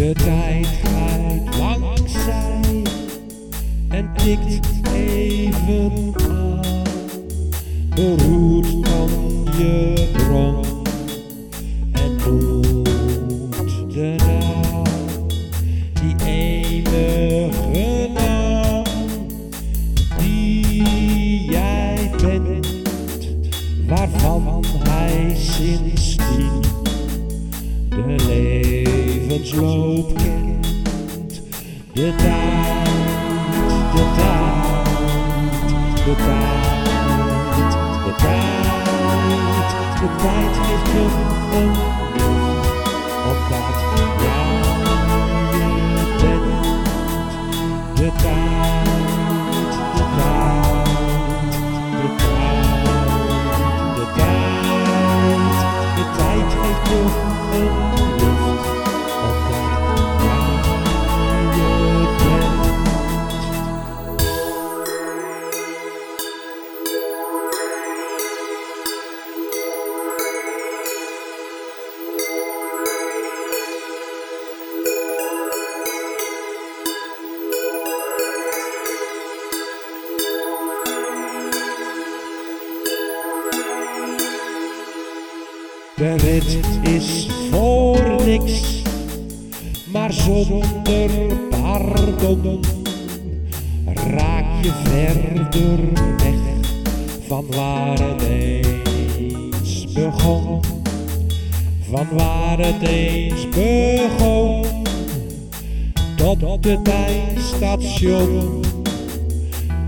De tijd gaat langs zij en tikt even aan. Beroerd van je bron en noemt de naam, die enige naam die jij bent, waarvan hij sindsdien De tijd, de tijd, de tijd, de tijd, de tijd een lucht, omdat jij je bent. De tijd, de tijd, de tijd, de tijd, de tijd geeft je De rit is voor niks, maar zonder pardon raak je verder weg van waar het eens begon. Van waar het eens begon, tot het eindstation.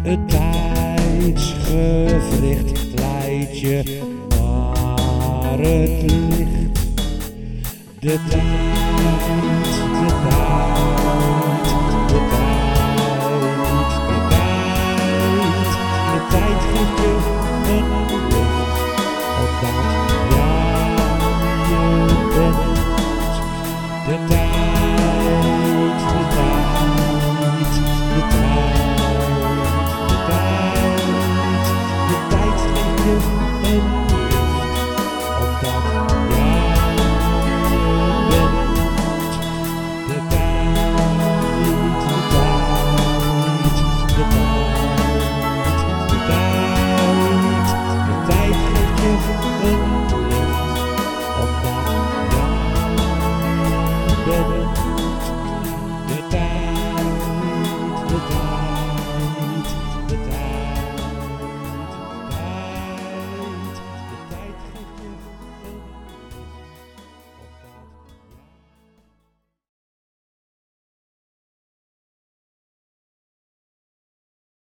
Het tijdsgevricht leidt je naar het licht. De tijd, de tijd, de tijd, de tijd, de tijd geeft je een licht. Omdat jij je bent. De tijd